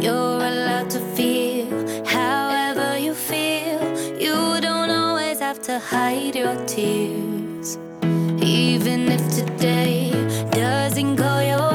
You're allowed to feel however you feel. You don't always have to hide your tears. Even if today doesn't go your way.